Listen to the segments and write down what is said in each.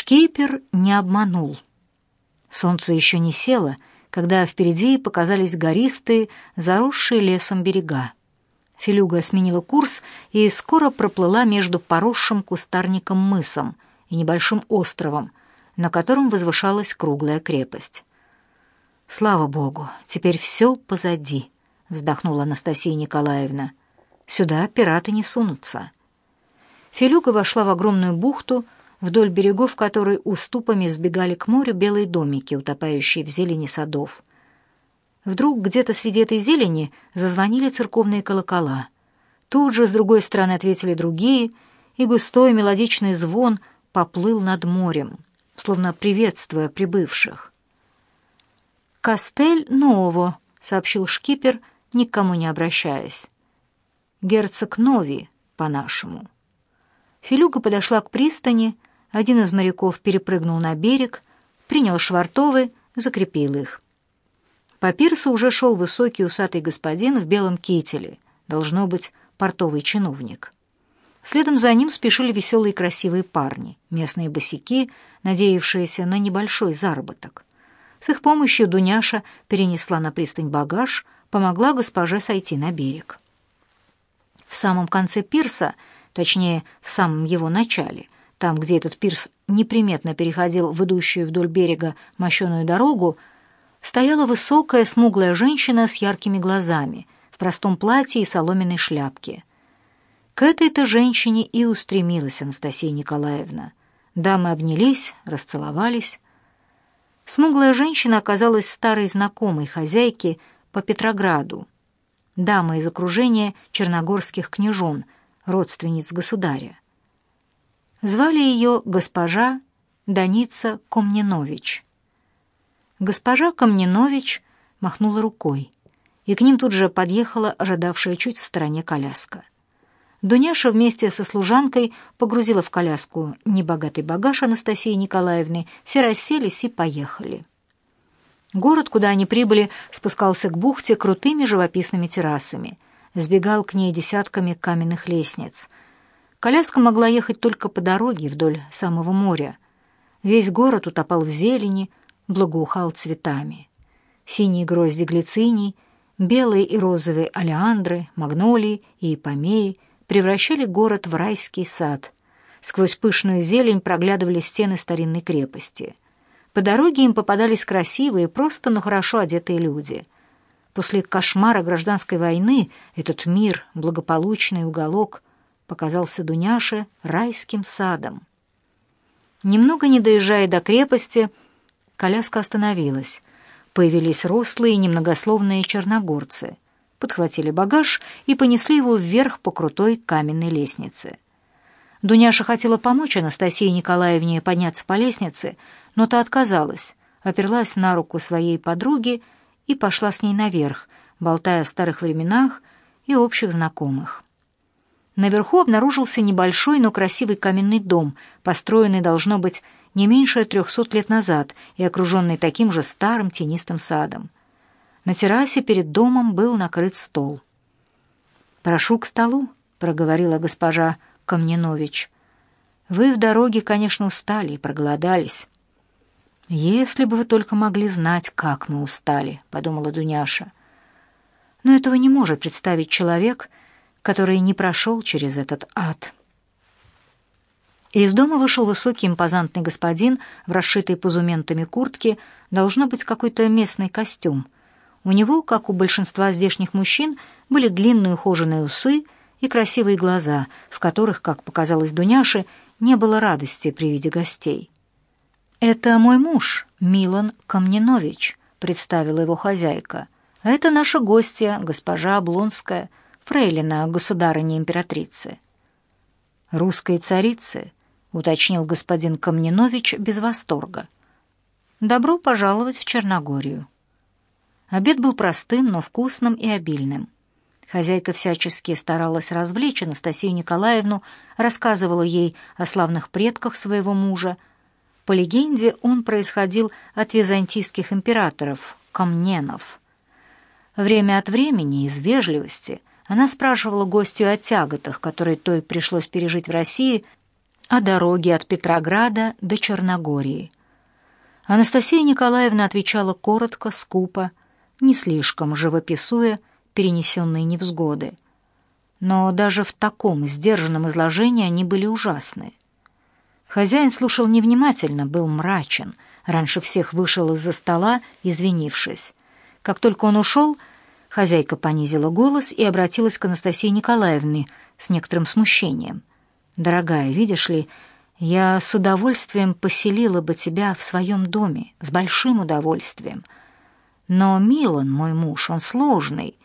Шкипер не обманул. Солнце еще не село, когда впереди показались гористые, заросшие лесом берега. Филюга сменила курс и скоро проплыла между поросшим кустарником мысом и небольшим островом, на котором возвышалась круглая крепость. «Слава Богу, теперь все позади», — вздохнула Анастасия Николаевна. «Сюда пираты не сунутся». Филюга вошла в огромную бухту, вдоль берегов которой уступами сбегали к морю белые домики, утопающие в зелени садов. Вдруг где-то среди этой зелени зазвонили церковные колокола. Тут же с другой стороны ответили другие, и густой мелодичный звон поплыл над морем, словно приветствуя прибывших. «Кастель Ново», — сообщил шкипер, никому не обращаясь. «Герцог Нови, по-нашему». Филюга подошла к пристани, один из моряков перепрыгнул на берег, принял швартовы, закрепил их. По пирсу уже шел высокий усатый господин в белом кителе, должно быть, портовый чиновник. Следом за ним спешили веселые красивые парни, местные босяки, надеявшиеся на небольшой заработок. С их помощью Дуняша перенесла на пристань багаж, помогла госпоже сойти на берег. В самом конце пирса, точнее, в самом его начале, там, где этот пирс неприметно переходил в идущую вдоль берега мощеную дорогу, стояла высокая смуглая женщина с яркими глазами, в простом платье и соломенной шляпке. К этой-то женщине и устремилась Анастасия Николаевна. Дамы обнялись, расцеловались. Смуглая женщина оказалась старой знакомой хозяйки по Петрограду, дама из окружения черногорских княжон, родственниц государя. Звали ее госпожа Даница Комненович. Госпожа Камненович махнула рукой, и к ним тут же подъехала ожидавшая чуть в стороне коляска. Дуняша вместе со служанкой погрузила в коляску небогатый багаж Анастасии Николаевны, все расселись и поехали. Город, куда они прибыли, спускался к бухте крутыми живописными террасами, сбегал к ней десятками каменных лестниц. Коляска могла ехать только по дороге вдоль самого моря. Весь город утопал в зелени, благоухал цветами. Синие грозди глициний, белые и розовые алиандры, магнолии и ипомеи превращали город в райский сад. Сквозь пышную зелень проглядывали стены старинной крепости. По дороге им попадались красивые, просто, но хорошо одетые люди. После кошмара гражданской войны этот мир, благополучный уголок, показался Дуняше райским садом. Немного не доезжая до крепости, Коляска остановилась. Появились рослые немногословные черногорцы. Подхватили багаж и понесли его вверх по крутой каменной лестнице. Дуняша хотела помочь Анастасии Николаевне подняться по лестнице, но та отказалась, оперлась на руку своей подруги и пошла с ней наверх, болтая о старых временах и общих знакомых. Наверху обнаружился небольшой, но красивый каменный дом, построенный, должно быть, не меньше трехсот лет назад и окруженный таким же старым тенистым садом. На террасе перед домом был накрыт стол. «Прошу к столу», — проговорила госпожа Камненович. «Вы в дороге, конечно, устали и проголодались». «Если бы вы только могли знать, как мы устали», — подумала Дуняша. «Но этого не может представить человек, который не прошел через этот ад». Из дома вышел высокий импозантный господин в расшитой позументами куртке, должно быть какой-то местный костюм. У него, как у большинства здешних мужчин, были длинные ухоженные усы и красивые глаза, в которых, как показалось Дуняше, не было радости при виде гостей. «Это мой муж, Милан Камненович», — представила его хозяйка. «Это наша гостья, госпожа Облонская, фрейлина государыни-императрицы». «Русской царицы», — уточнил господин Камненович без восторга. «Добро пожаловать в Черногорию». Обед был простым, но вкусным и обильным. Хозяйка всячески старалась развлечь Анастасию Николаевну, рассказывала ей о славных предках своего мужа. По легенде, он происходил от византийских императоров, камненов. Время от времени, из вежливости, она спрашивала гостью о тяготах, которые той пришлось пережить в России – о дороге от Петрограда до Черногории. Анастасия Николаевна отвечала коротко, скупо, не слишком живописуя перенесенные невзгоды. Но даже в таком сдержанном изложении они были ужасны. Хозяин слушал невнимательно, был мрачен, раньше всех вышел из-за стола, извинившись. Как только он ушел, хозяйка понизила голос и обратилась к Анастасии Николаевне с некоторым смущением. «Дорогая, видишь ли, я с удовольствием поселила бы тебя в своем доме, с большим удовольствием. Но Милан, мой муж, он сложный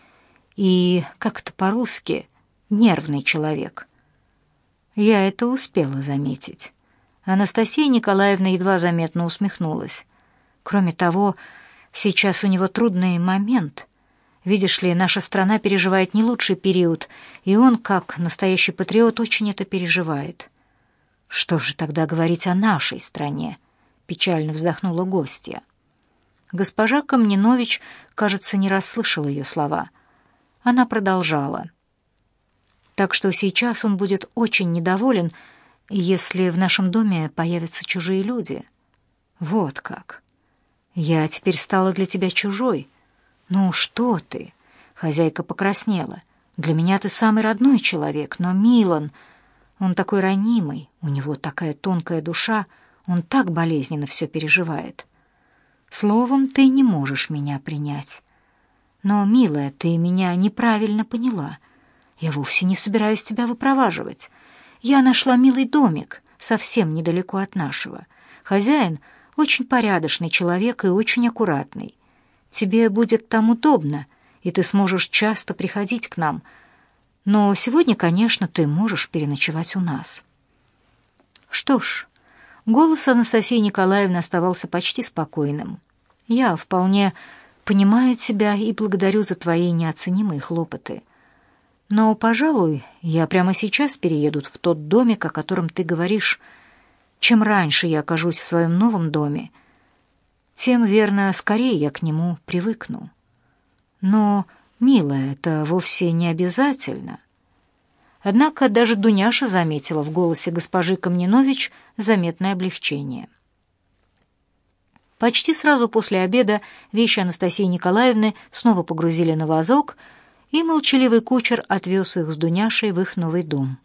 и, как это по-русски, нервный человек». Я это успела заметить. Анастасия Николаевна едва заметно усмехнулась. Кроме того, сейчас у него трудный момент. Видишь ли, наша страна переживает не лучший период, и он, как настоящий патриот, очень это переживает. Что же тогда говорить о нашей стране? Печально вздохнула гостья. Госпожа Камнинович, кажется, не расслышала ее слова. Она продолжала. Так что сейчас он будет очень недоволен, если в нашем доме появятся чужие люди. Вот как. Я теперь стала для тебя чужой. Ну что ты? Хозяйка покраснела. Для меня ты самый родной человек, но Милан, он такой ранимый, у него такая тонкая душа, он так болезненно все переживает. Словом, ты не можешь меня принять. Но, милая, ты меня неправильно поняла. Я вовсе не собираюсь тебя выпроваживать. Я нашла милый домик, совсем недалеко от нашего. Хозяин очень порядочный человек и очень аккуратный. Тебе будет там удобно, и ты сможешь часто приходить к нам. Но сегодня, конечно, ты можешь переночевать у нас. Что ж, голос Анастасии Николаевны оставался почти спокойным. Я вполне понимаю тебя и благодарю за твои неоценимые хлопоты. Но, пожалуй, я прямо сейчас перееду в тот домик, о котором ты говоришь. Чем раньше я окажусь в своем новом доме, тем, верно, скорее я к нему привыкну. Но, милая, это вовсе не обязательно. Однако даже Дуняша заметила в голосе госпожи Камнинович заметное облегчение. Почти сразу после обеда вещи Анастасии Николаевны снова погрузили на вазок — и молчаливый кучер отвез их с Дуняшей в их новый дом.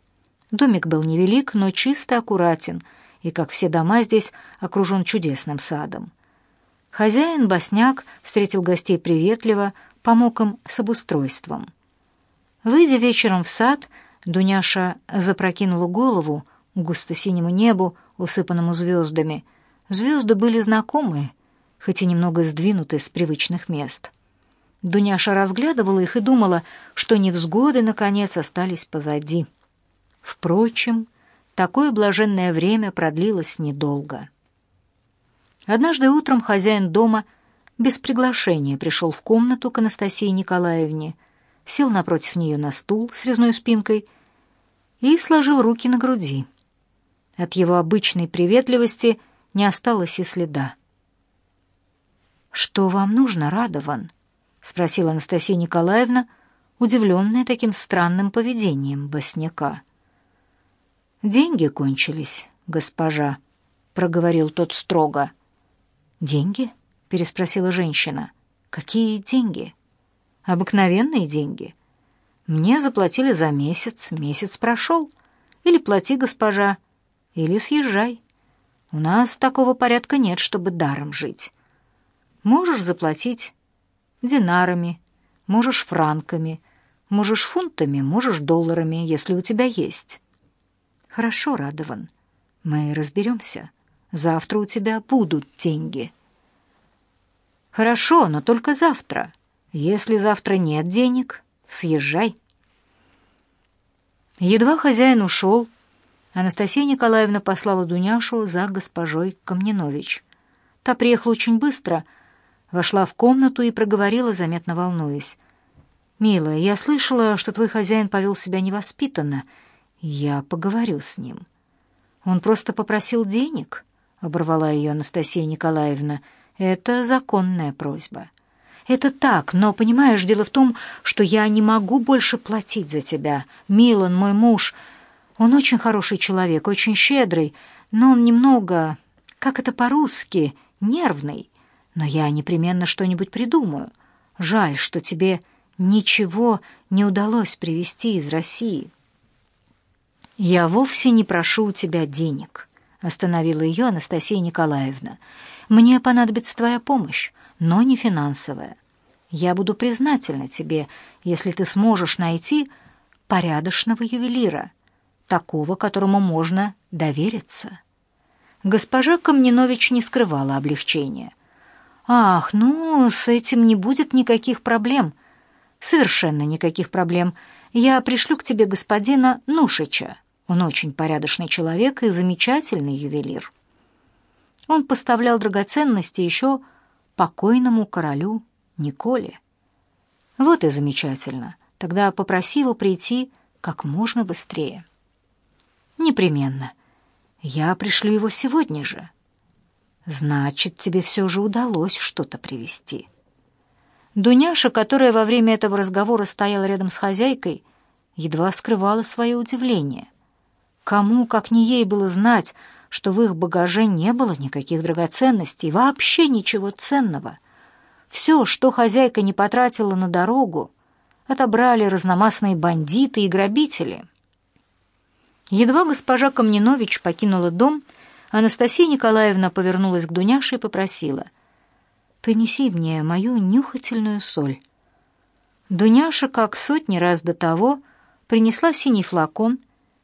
Домик был невелик, но чисто аккуратен, и, как все дома здесь, окружен чудесным садом. Хозяин, Босняк, встретил гостей приветливо, помог им с обустройством. Выйдя вечером в сад, Дуняша запрокинула голову к густо-синему небу, усыпанному звездами. Звезды были знакомые, хоть и немного сдвинуты с привычных мест. Дуняша разглядывала их и думала, что невзгоды, наконец, остались позади. Впрочем, такое блаженное время продлилось недолго. Однажды утром хозяин дома без приглашения пришел в комнату к Анастасии Николаевне, сел напротив нее на стул с резной спинкой и сложил руки на груди. От его обычной приветливости не осталось и следа. «Что вам нужно, Радован?» — спросила Анастасия Николаевна, удивленная таким странным поведением босняка. «Деньги кончились, госпожа», — проговорил тот строго. «Деньги?» — переспросила женщина. «Какие деньги?» «Обыкновенные деньги. Мне заплатили за месяц, месяц прошел. Или плати, госпожа, или съезжай. У нас такого порядка нет, чтобы даром жить. Можешь заплатить динарами, можешь франками, можешь фунтами, можешь долларами, если у тебя есть. Хорошо, Радован, мы разберемся. Завтра у тебя будут деньги. Хорошо, но только завтра. Если завтра нет денег, съезжай. Едва хозяин ушел, Анастасия Николаевна послала Дуняшу за госпожой Камнинович. Та приехала очень быстро — вошла в комнату и проговорила, заметно волнуясь. «Милая, я слышала, что твой хозяин повел себя невоспитанно. Я поговорю с ним». «Он просто попросил денег?» — оборвала ее Анастасия Николаевна. «Это законная просьба». «Это так, но, понимаешь, дело в том, что я не могу больше платить за тебя. Милан, мой муж, Он очень хороший человек, очень щедрый, но он немного, как это по-русски, нервный. Но я непременно что-нибудь придумаю. Жаль, что тебе ничего не удалось привезти из России. Я вовсе не прошу у тебя денег, остановила ее Анастасия Николаевна. Мне понадобится твоя помощь, но не финансовая. Я буду признательна тебе, если ты сможешь найти порядочного ювелира, такого, которому можно довериться. Госпожа Камнинович не скрывала облегчения. «Ах, ну, с этим не будет никаких проблем. Совершенно никаких проблем. Я пришлю к тебе господина Нушича. Он очень порядочный человек и замечательный ювелир». Он поставлял драгоценности еще покойному королю Николе. Вот и замечательно. Тогда попроси его прийти как можно быстрее. Непременно. Я пришлю его сегодня же. Значит, тебе все же удалось что-то привезти. Дуняша, которая во время этого разговора стояла рядом с хозяйкой, едва скрывала свое удивление. Кому, как не ей, было знать, что в их багаже не было никаких драгоценностей, вообще ничего ценного. Все, что хозяйка не потратила на дорогу, отобрали разномастные бандиты и грабители. Едва госпожа Камнинович покинула дом, Анастасия Николаевна повернулась к Дуняше и попросила «Принеси мне мою нюхательную соль». Дуняша, как сотни раз до того, принесла синий флакон,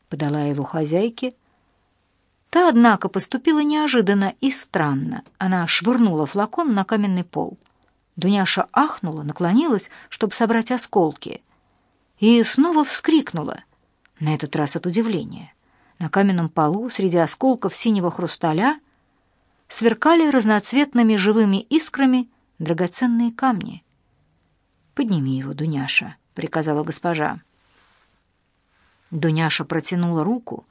подала его хозяйке. Та, однако, поступила неожиданно и странно. Она швырнула флакон на каменный пол. Дуняша ахнула, наклонилась, чтобы собрать осколки, и снова вскрикнула, на этот раз от удивления. На каменном полу среди осколков синего хрусталя сверкали разноцветными живыми искрами драгоценные камни. «Подними его, Дуняша», — приказала госпожа. Дуняша протянула руку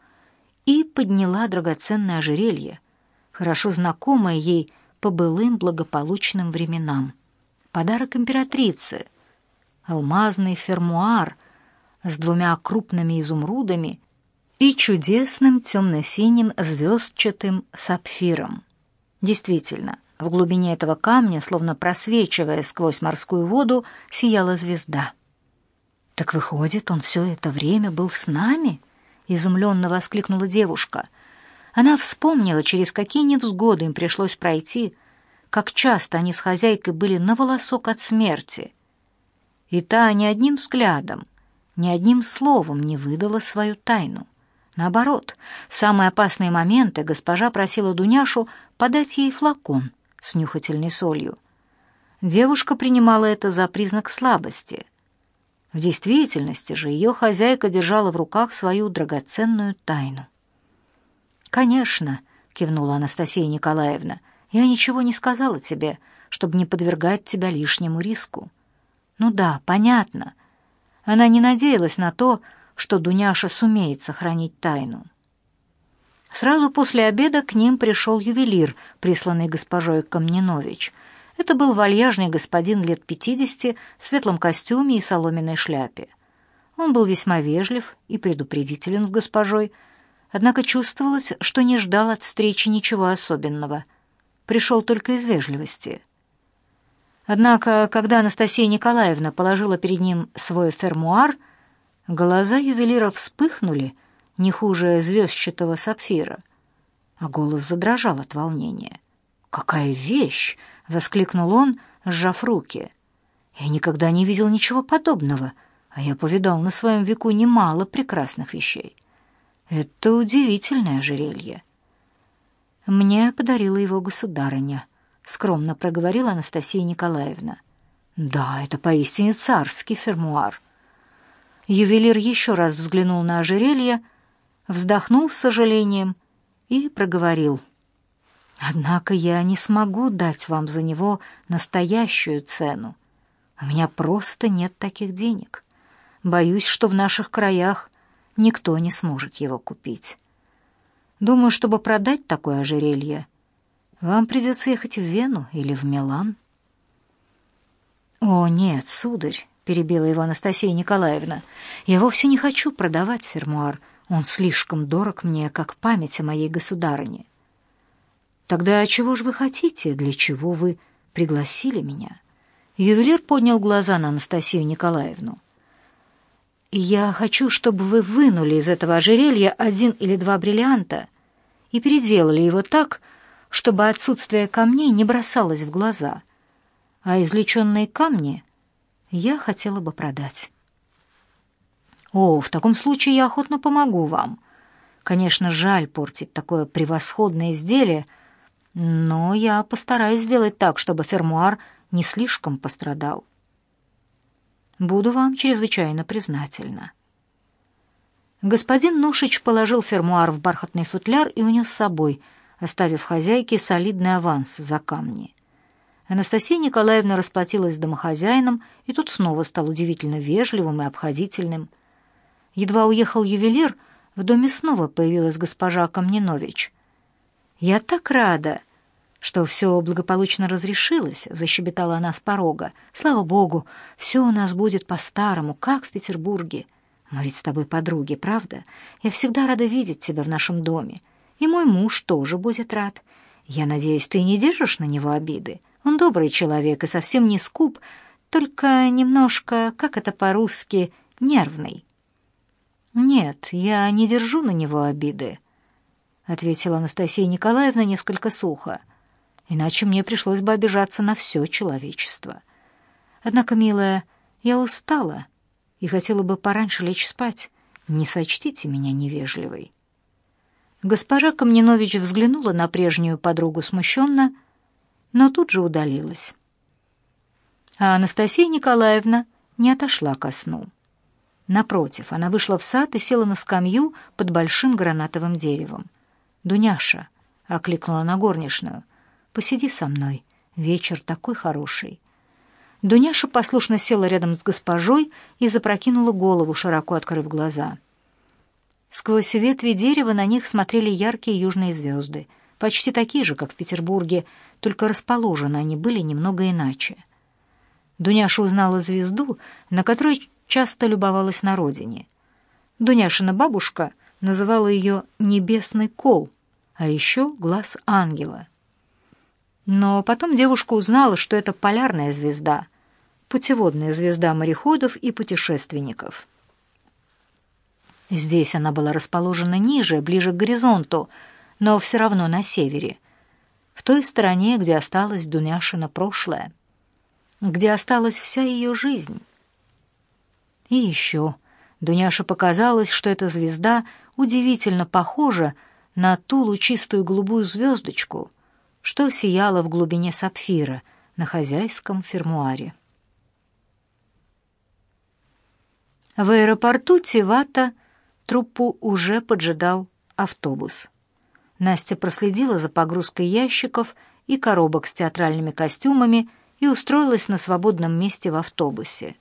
и подняла драгоценное ожерелье, хорошо знакомое ей по былым благополучным временам. Подарок императрицы — алмазный фермуар с двумя крупными изумрудами и чудесным темно-синим звездчатым сапфиром. Действительно, в глубине этого камня, словно просвечивая сквозь морскую воду, сияла звезда. «Так выходит, он все это время был с нами?» — изумленно воскликнула девушка. Она вспомнила, через какие невзгоды им пришлось пройти, как часто они с хозяйкой были на волосок от смерти. И та ни одним взглядом, ни одним словом не выдала свою тайну. Наоборот, в самые опасные моменты госпожа просила Дуняшу подать ей флакон с нюхательной солью. Девушка принимала это за признак слабости. В действительности же ее хозяйка держала в руках свою драгоценную тайну. «Конечно», — кивнула Анастасия Николаевна, — «я ничего не сказала тебе, чтобы не подвергать тебя лишнему риску». «Ну да, понятно». Она не надеялась на то, что Дуняша сумеет сохранить тайну. Сразу после обеда к ним пришел ювелир, присланный госпожой Камнинович. Это был вальяжный господин лет пятидесяти в светлом костюме и соломенной шляпе. Он был весьма вежлив и предупредителен с госпожой, однако чувствовалось, что не ждал от встречи ничего особенного. Пришел только из вежливости. Однако, когда Анастасия Николаевна положила перед ним свой фермуар, Глаза ювелира вспыхнули, не хуже звездчатого сапфира, а голос задрожал от волнения. «Какая вещь!» — воскликнул он, сжав руки. «Я никогда не видел ничего подобного, а я повидал на своем веку немало прекрасных вещей. Это удивительное ожерелье». «Мне подарила его государыня», — скромно проговорила Анастасия Николаевна. «Да, это поистине царский фермуар. Ювелир еще раз взглянул на ожерелье, вздохнул с сожалением и проговорил. «Однако я не смогу дать вам за него настоящую цену. У меня просто нет таких денег. Боюсь, что в наших краях никто не сможет его купить. Думаю, чтобы продать такое ожерелье, вам придется ехать в Вену или в Милан». «О, нет, сударь, перебила его Анастасия Николаевна. Я вовсе не хочу продавать фермуар. Он слишком дорог мне, как память о моей государыне. Тогда чего же вы хотите? Для чего вы пригласили меня? Ювелир поднял глаза на Анастасию Николаевну. Я хочу, чтобы вы вынули из этого ожерелья один или два бриллианта и переделали его так, чтобы отсутствие камней не бросалось в глаза, а извлеченные камни я хотела бы продать. О, в таком случае я охотно помогу вам. Конечно, жаль портить такое превосходное изделие, но я постараюсь сделать так, чтобы фермуар не слишком пострадал. Буду вам чрезвычайно признательна. Господин Нушич положил фермуар в бархатный футляр и унес с собой, оставив хозяйке солидный аванс за камни. Анастасия Николаевна расплатилась с домохозяином, и тот снова стал удивительно вежливым и обходительным — Едва уехал ювелир, в доме снова появилась госпожа Камнинович. «Я так рада, что все благополучно разрешилось», — защебетала она с порога. «Слава богу, все у нас будет по-старому, как в Петербурге. Мы ведь с тобой подруги, правда? Я всегда рада видеть тебя в нашем доме. И мой муж тоже будет рад. Я надеюсь, ты не держишь на него обиды. Он добрый человек и совсем не скуп, только немножко, как это по-русски, нервный». «Нет, я не держу на него обиды», — ответила Анастасия Николаевна несколько сухо. «Иначе мне пришлось бы обижаться на все человечество. Однако, милая, я устала и хотела бы пораньше лечь спать. Не сочтите меня невежливой». Госпожа Камнинович взглянула на прежнюю подругу смущенно, но тут же удалилась. А Анастасия Николаевна не отошла ко сну. Напротив, она вышла в сад и села на скамью под большим гранатовым деревом. «Дуняша», — окликнула на горничную, — «посиди со мной, вечер такой хороший». Дуняша послушно села рядом с госпожой и запрокинула голову, широко открыв глаза. Сквозь ветви дерева на них смотрели яркие южные звезды, почти такие же, как в Петербурге, только расположены они были немного иначе. Дуняша узнала звезду, на которой часто любовалась на родине. Дуняшина бабушка называла ее «небесный кол», а еще «глаз ангела». Но потом девушка узнала, что это полярная звезда, путеводная звезда мореходов и путешественников. Здесь она была расположена ниже, ближе к горизонту, но все равно на севере, в той стороне, где осталось Дуняшина прошлое, где осталась вся ее жизнь. И еще Дуняше показалось, что эта звезда удивительно похожа на ту лучистую голубую звездочку, что сияла в глубине сапфира на хозяйском фермуаре. В аэропорту Тивата труппу уже поджидал автобус. Настя проследила за погрузкой ящиков и коробок с театральными костюмами и устроилась на свободном месте в автобусе.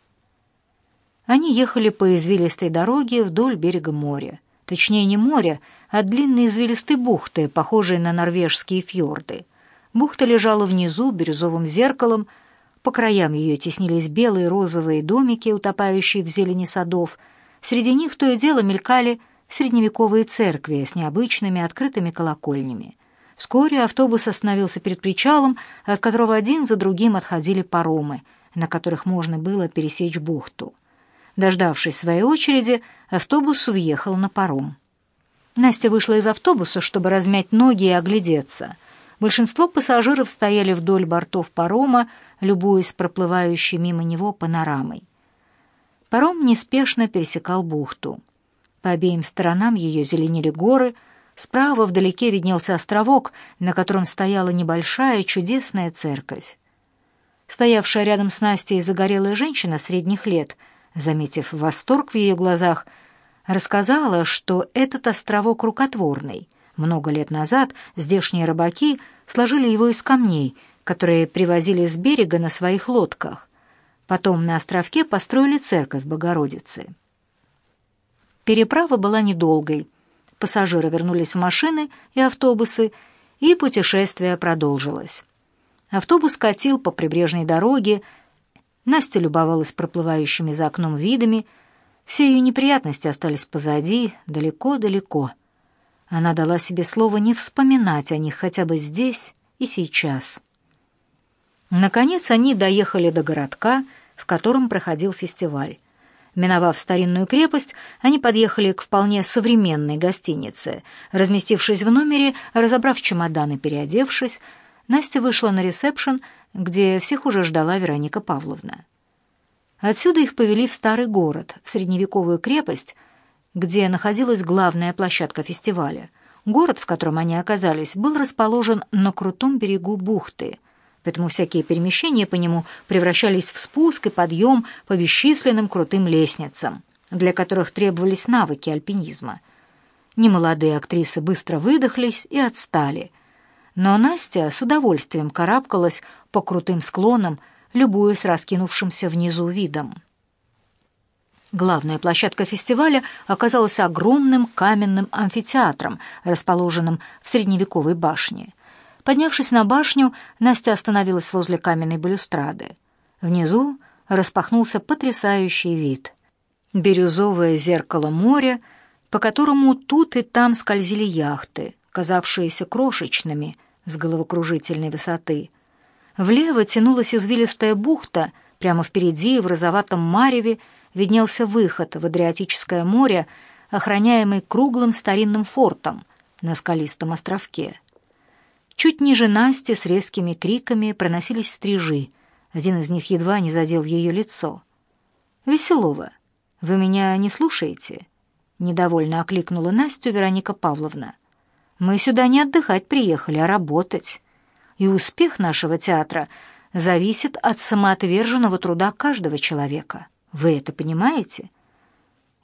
Они ехали по извилистой дороге вдоль берега моря. Точнее, не моря, а длинной извилистой бухты, похожей на норвежские фьорды. Бухта лежала внизу, бирюзовым зеркалом. По краям ее теснились белые розовые домики, утопающие в зелени садов. Среди них то и дело мелькали средневековые церкви с необычными открытыми колокольнями. Вскоре автобус остановился перед причалом, от которого один за другим отходили паромы, на которых можно было пересечь бухту. Дождавшись своей очереди, автобус въехал на паром. Настя вышла из автобуса, чтобы размять ноги и оглядеться. Большинство пассажиров стояли вдоль бортов парома, любуясь проплывающей мимо него панорамой. Паром неспешно пересекал бухту. По обеим сторонам ее зеленели горы, справа вдалеке виднелся островок, на котором стояла небольшая чудесная церковь. Стоявшая рядом с Настей загорелая женщина средних лет — заметив восторг в ее глазах, рассказала, что этот островок рукотворный. Много лет назад здешние рыбаки сложили его из камней, которые привозили с берега на своих лодках. Потом на островке построили церковь Богородицы. Переправа была недолгой. Пассажиры вернулись в машины и автобусы, и путешествие продолжилось. Автобус катил по прибрежной дороге, Настя любовалась проплывающими за окном видами. Все ее неприятности остались позади, далеко-далеко. Она дала себе слово не вспоминать о них хотя бы здесь и сейчас. Наконец они доехали до городка, в котором проходил фестиваль. Миновав старинную крепость, они подъехали к вполне современной гостинице. Разместившись в номере, разобрав чемоданы, переодевшись, Настя вышла на ресепшн, где всех уже ждала Вероника Павловна. Отсюда их повели в старый город, в средневековую крепость, где находилась главная площадка фестиваля. Город, в котором они оказались, был расположен на крутом берегу бухты, поэтому всякие перемещения по нему превращались в спуск и подъем по бесчисленным крутым лестницам, для которых требовались навыки альпинизма. Немолодые актрисы быстро выдохлись и отстали, но Настя с удовольствием карабкалась по крутым склонам, любуясь раскинувшимся внизу видом. Главная площадка фестиваля оказалась огромным каменным амфитеатром, расположенным в средневековой башне. Поднявшись на башню, Настя остановилась возле каменной балюстрады. Внизу распахнулся потрясающий вид. Бирюзовое зеркало моря, по которому тут и там скользили яхты, казавшиеся крошечными с головокружительной высоты. Влево тянулась извилистая бухта, прямо впереди, в розоватом мареве, виднелся выход в Адриатическое море, охраняемый круглым старинным фортом на скалистом островке. Чуть ниже Насти с резкими криками проносились стрижи. Один из них едва не задел ее лицо. «Веселова, вы меня не слушаете?» Недовольно окликнула Настю Вероника Павловна. «Мы сюда не отдыхать приехали, а работать. И успех нашего театра зависит от самоотверженного труда каждого человека. Вы это понимаете?»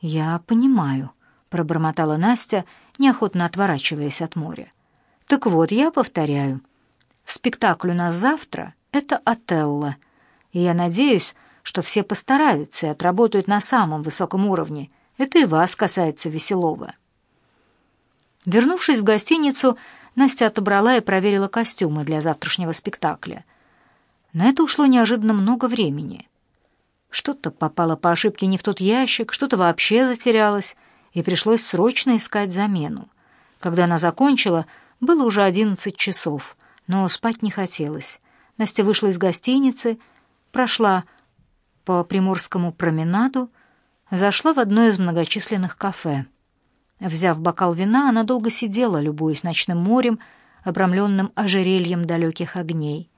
«Я понимаю», — пробормотала Настя, неохотно отворачиваясь от моря. Так вот, я повторяю, спектакль у нас завтра — это «Отелло», и я надеюсь, что все постараются и отработают на самом высоком уровне. Это и вас касается Веселова. Вернувшись в гостиницу, Настя отобрала и проверила костюмы для завтрашнего спектакля. На это ушло неожиданно много времени. Что-то попало по ошибке не в тот ящик, что-то вообще затерялось, и пришлось срочно искать замену. Когда она закончила, было уже одиннадцать часов, но спать не хотелось. Настя вышла из гостиницы, прошла по Приморскому променаду, зашла в одно из многочисленных кафе. Взяв бокал вина, она долго сидела, любуясь ночным морем, обрамленным ожерельем далеких огней.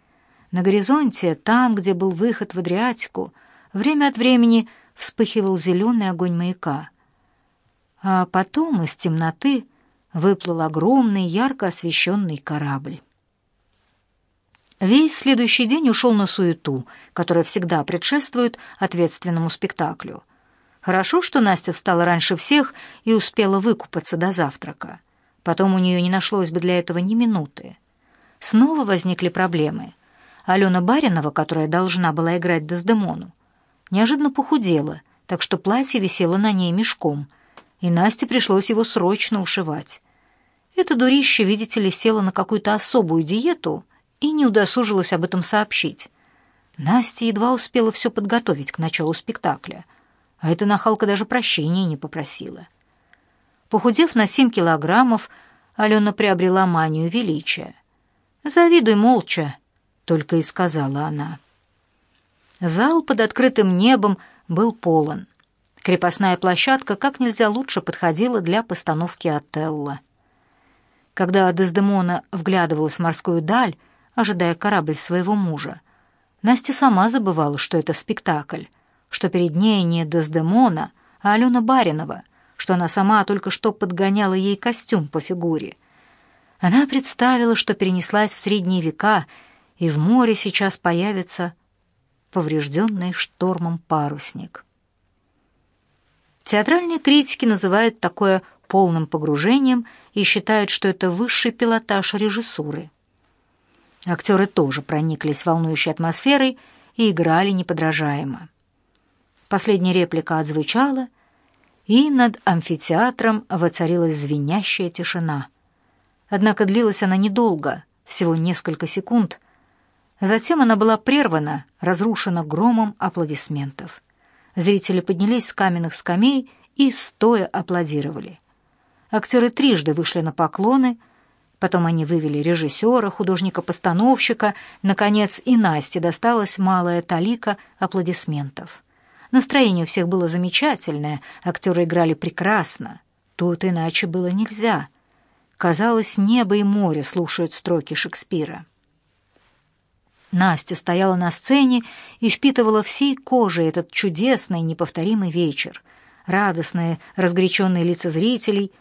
На горизонте, там, где был выход в Адриатику, время от времени вспыхивал зеленый огонь маяка. А потом из темноты выплыл огромный, ярко освещенный корабль. Весь следующий день ушел на суету, которая всегда предшествует ответственному спектаклю. Хорошо, что Настя встала раньше всех и успела выкупаться до завтрака. Потом у нее не нашлось бы для этого ни минуты. Снова возникли проблемы. Алена Баринова, которая должна была играть Дездемону, неожиданно похудела, так что платье висело на ней мешком — и Насте пришлось его срочно ушивать. Это дурище, видите ли, села на какую-то особую диету и не удосужилась об этом сообщить. Настя едва успела все подготовить к началу спектакля, а эта нахалка даже прощения не попросила. Похудев на семь килограммов, Алена приобрела манию величия. «Завидуй молча», — только и сказала она. Зал под открытым небом был полон. Крепостная площадка как нельзя лучше подходила для постановки Отелло. Когда Дездемона вглядывалась в морскую даль, ожидая корабль своего мужа, Настя сама забывала, что это спектакль, что перед ней не Дездемона, а Алена Баринова, что она сама только что подгоняла ей костюм по фигуре. Она представила, что перенеслась в средние века, и в море сейчас появится поврежденный штормом парусник. Театральные критики называют такое полным погружением и считают, что это высший пилотаж режиссуры. Актеры тоже прониклись волнующей атмосферой и играли неподражаемо. Последняя реплика отзвучала, и над амфитеатром воцарилась звенящая тишина. Однако длилась она недолго, всего несколько секунд. Затем она была прервана, разрушена громом аплодисментов. Зрители поднялись с каменных скамей и стоя аплодировали. Актеры трижды вышли на поклоны, потом они вывели режиссера, художника-постановщика, наконец и Насте досталась малая талика аплодисментов. Настроение у всех было замечательное, актеры играли прекрасно. Тут иначе было нельзя. Казалось, небо и море слушают строки Шекспира. Настя стояла на сцене и впитывала всей кожей этот чудесный, неповторимый вечер. Радостные, разгоряченные лица зрителей,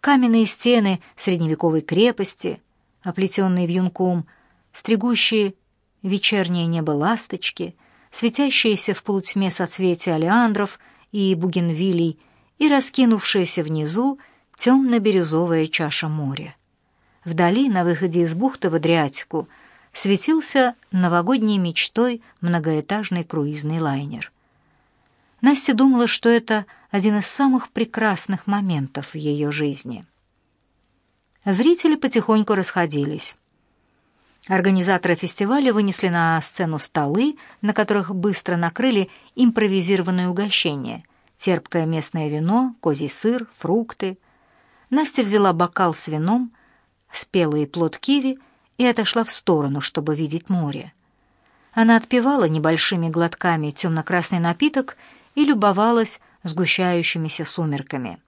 каменные стены средневековой крепости, оплетенные вьюнком, стригущие вечернее небо ласточки, светящиеся в полутьме соцветия олеандров и бугенвилей и раскинувшаяся внизу темно-бирюзовая чаша моря. Вдали, на выходе из бухты в Адриатику, светился новогодней мечтой многоэтажный круизный лайнер. Настя думала, что это один из самых прекрасных моментов в ее жизни. Зрители потихоньку расходились. Организаторы фестиваля вынесли на сцену столы, на которых быстро накрыли импровизированное угощение — терпкое местное вино, козий сыр, фрукты. Настя взяла бокал с вином, спелый плод киви — и отошла в сторону, чтобы видеть море. Она отпивала небольшими глотками темно-красный напиток и любовалась сгущающимися сумерками.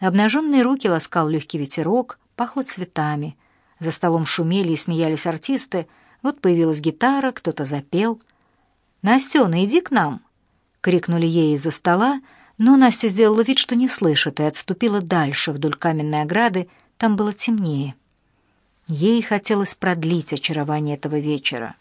Обнаженные руки ласкал легкий ветерок, пахло цветами. За столом шумели и смеялись артисты. Вот появилась гитара, кто-то запел. «Настена, иди к нам!» — крикнули ей из-за стола, но Настя сделала вид, что не слышит, и отступила дальше вдоль каменной ограды, там было темнее. Ей хотелось продлить очарование этого вечера.